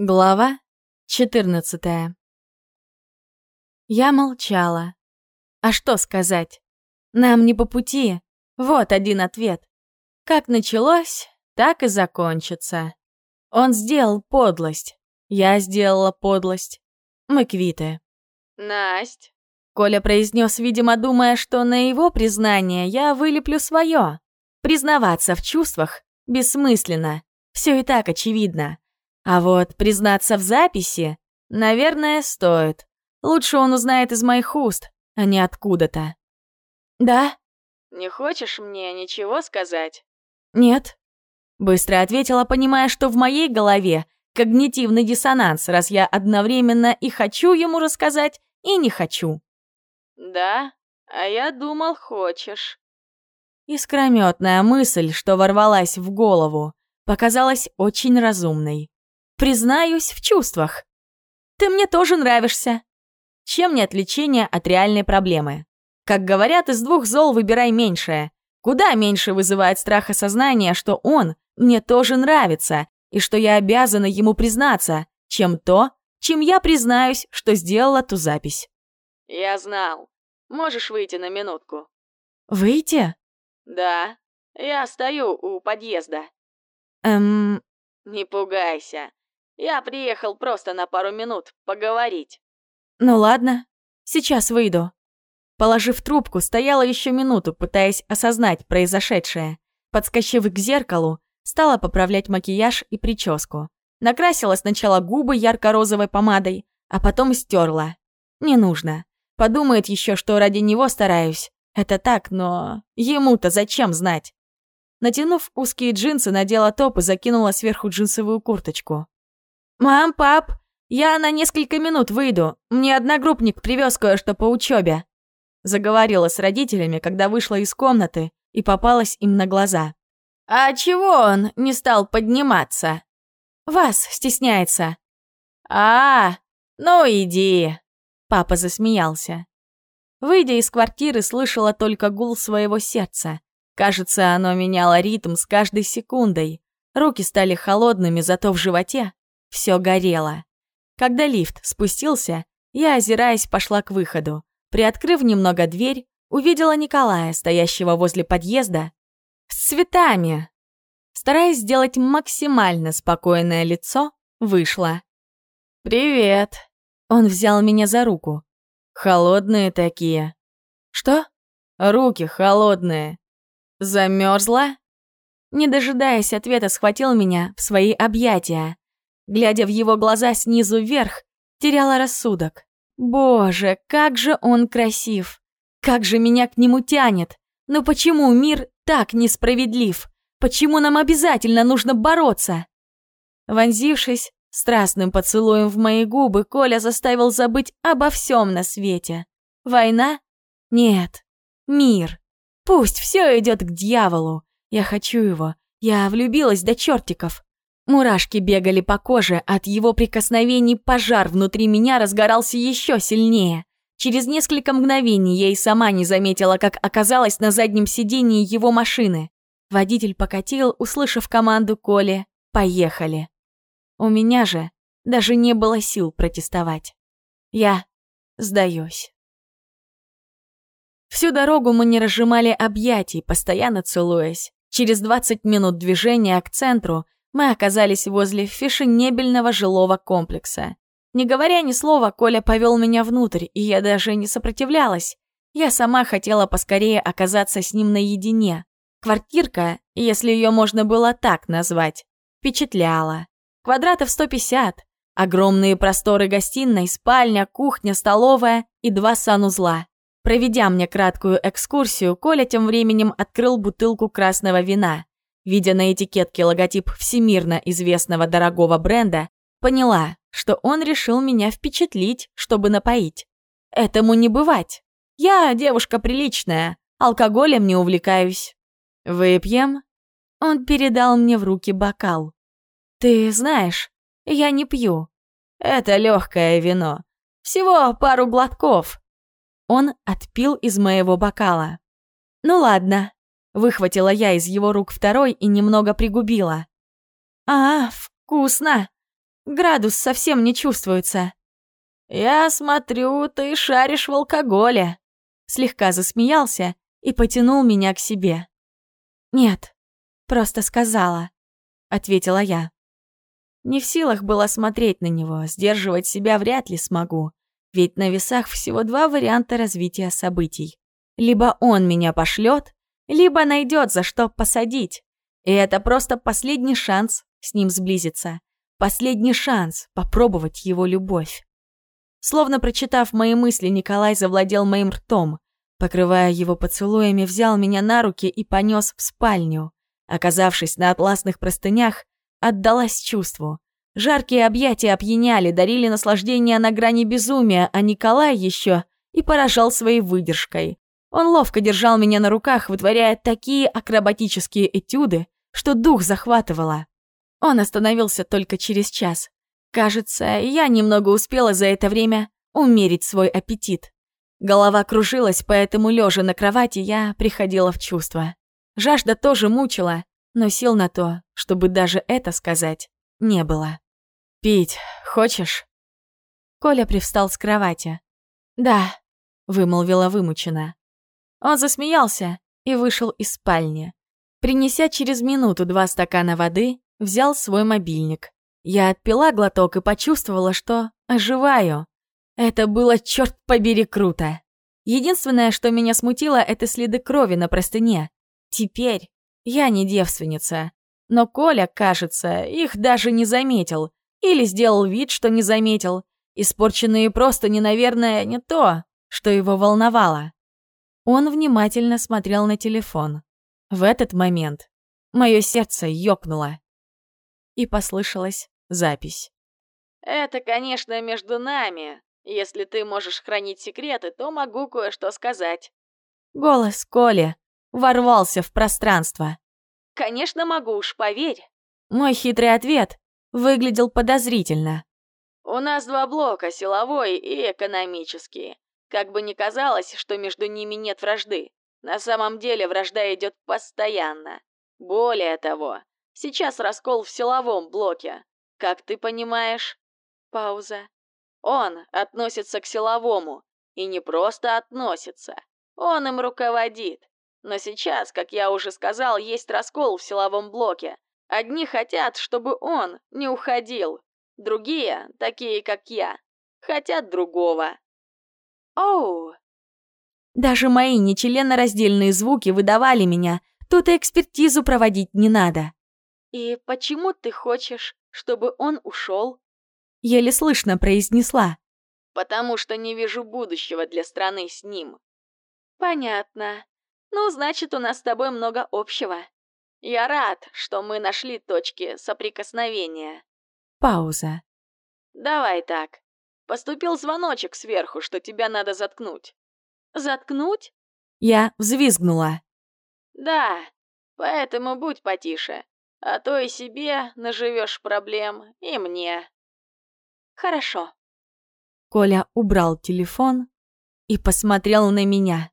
Глава 14 Я молчала. А что сказать? Нам не по пути. Вот один ответ. Как началось, так и закончится. Он сделал подлость. Я сделала подлость. Мы квиты. Насть. Коля произнес, видимо, думая, что на его признание я вылеплю свое. Признаваться в чувствах бессмысленно. Все и так очевидно. А вот признаться в записи, наверное, стоит. Лучше он узнает из моих уст, а не откуда-то. «Да?» «Не хочешь мне ничего сказать?» «Нет», — быстро ответила, понимая, что в моей голове когнитивный диссонанс, раз я одновременно и хочу ему рассказать, и не хочу. «Да? А я думал, хочешь». Искрометная мысль, что ворвалась в голову, показалась очень разумной. Признаюсь в чувствах. Ты мне тоже нравишься. Чем не отвлечение от реальной проблемы? Как говорят, из двух зол выбирай меньшее. Куда меньше вызывает страх осознания, что он мне тоже нравится, и что я обязана ему признаться, чем то, чем я признаюсь, что сделала ту запись. Я знал. Можешь выйти на минутку. Выйти? Да. Я стою у подъезда. Эм... Не пугайся. Я приехал просто на пару минут поговорить. Ну ладно, сейчас выйду. Положив трубку, стояла еще минуту, пытаясь осознать произошедшее. Подскочив к зеркалу, стала поправлять макияж и прическу. Накрасила сначала губы ярко-розовой помадой, а потом стерла. Не нужно. Подумает еще, что ради него стараюсь. Это так, но ему-то зачем знать? Натянув узкие джинсы, надела топ и закинула сверху джинсовую курточку. «Мам, пап, я на несколько минут выйду. Мне одногруппник привез кое-что по учебе. Заговорила с родителями, когда вышла из комнаты и попалась им на глаза. «А чего он не стал подниматься?» «Вас стесняется». «А, ну иди», — папа засмеялся. Выйдя из квартиры, слышала только гул своего сердца. Кажется, оно меняло ритм с каждой секундой. Руки стали холодными, зато в животе все горело. Когда лифт спустился, я, озираясь, пошла к выходу. Приоткрыв немного дверь, увидела Николая, стоящего возле подъезда, с цветами. Стараясь сделать максимально спокойное лицо, вышла. «Привет!» Он взял меня за руку. «Холодные такие». «Что?» «Руки холодные». «Замерзла?» Не дожидаясь ответа, схватил меня в свои объятия глядя в его глаза снизу вверх, теряла рассудок. Боже, как же он красив! Как же меня к нему тянет! Но почему мир так несправедлив? Почему нам обязательно нужно бороться? Вонзившись страстным поцелуем в мои губы, Коля заставил забыть обо всем на свете. Война? Нет. Мир. Пусть все идет к дьяволу. Я хочу его. Я влюбилась до чертиков. Мурашки бегали по коже, от его прикосновений пожар внутри меня разгорался еще сильнее. Через несколько мгновений я и сама не заметила, как оказалась на заднем сидении его машины. Водитель покатил, услышав команду Коли «Поехали». У меня же даже не было сил протестовать. Я сдаюсь. Всю дорогу мы не разжимали объятий, постоянно целуясь. Через 20 минут движения к центру – мы оказались возле фешенебельного жилого комплекса. Не говоря ни слова, Коля повел меня внутрь, и я даже не сопротивлялась. Я сама хотела поскорее оказаться с ним наедине. Квартирка, если ее можно было так назвать, впечатляла. Квадратов 150, огромные просторы гостиной, спальня, кухня, столовая и два санузла. Проведя мне краткую экскурсию, Коля тем временем открыл бутылку красного вина. Видя на этикетке логотип всемирно известного дорогого бренда, поняла, что он решил меня впечатлить, чтобы напоить. Этому не бывать. Я девушка приличная, алкоголем не увлекаюсь. Выпьем? Он передал мне в руки бокал. Ты знаешь, я не пью. Это легкое вино. Всего пару глотков. Он отпил из моего бокала. Ну ладно, Выхватила я из его рук второй и немного пригубила. «А, вкусно! градус совсем не чувствуется. «Я смотрю, ты шаришь в алкоголе», — слегка засмеялся и потянул меня к себе. «Нет, просто сказала», — ответила я. Не в силах было смотреть на него, сдерживать себя вряд ли смогу, ведь на весах всего два варианта развития событий. Либо он меня пошлет, либо найдет за что посадить. И это просто последний шанс с ним сблизиться. Последний шанс попробовать его любовь. Словно прочитав мои мысли, Николай завладел моим ртом, покрывая его поцелуями, взял меня на руки и понес в спальню. Оказавшись на атласных простынях, отдалась чувству. Жаркие объятия опьяняли, дарили наслаждение на грани безумия, а Николай еще и поражал своей выдержкой. Он ловко держал меня на руках, вытворяя такие акробатические этюды, что дух захватывало. Он остановился только через час. Кажется, я немного успела за это время умерить свой аппетит. Голова кружилась, поэтому, лежа на кровати, я приходила в чувство. Жажда тоже мучила, но сил на то, чтобы даже это сказать, не было. «Пить хочешь?» Коля привстал с кровати. «Да», — вымолвила вымученно. Он засмеялся и вышел из спальни. Принеся через минуту два стакана воды, взял свой мобильник. Я отпила глоток и почувствовала, что оживаю. Это было, черт побери, круто. Единственное, что меня смутило, это следы крови на простыне. Теперь я не девственница. Но Коля, кажется, их даже не заметил. Или сделал вид, что не заметил. Испорченные простыни, наверное, не то, что его волновало. Он внимательно смотрел на телефон. В этот момент мое сердце ёкнуло. И послышалась запись. «Это, конечно, между нами. Если ты можешь хранить секреты, то могу кое-что сказать». Голос Коли ворвался в пространство. «Конечно могу, уж поверь». Мой хитрый ответ выглядел подозрительно. «У нас два блока, силовой и экономический. Как бы ни казалось, что между ними нет вражды, на самом деле вражда идет постоянно. Более того, сейчас раскол в силовом блоке. Как ты понимаешь? Пауза. Он относится к силовому. И не просто относится. Он им руководит. Но сейчас, как я уже сказал, есть раскол в силовом блоке. Одни хотят, чтобы он не уходил. Другие, такие как я, хотят другого. Оу! Даже мои нечленораздельные звуки выдавали меня. Тут и экспертизу проводить не надо. «И почему ты хочешь, чтобы он ушел?» Еле слышно произнесла. «Потому что не вижу будущего для страны с ним». «Понятно. Ну, значит, у нас с тобой много общего. Я рад, что мы нашли точки соприкосновения». Пауза. «Давай так. Поступил звоночек сверху, что тебя надо заткнуть. Заткнуть? Я взвизгнула. Да, поэтому будь потише, а то и себе наживешь проблем, и мне. Хорошо. Коля убрал телефон и посмотрел на меня.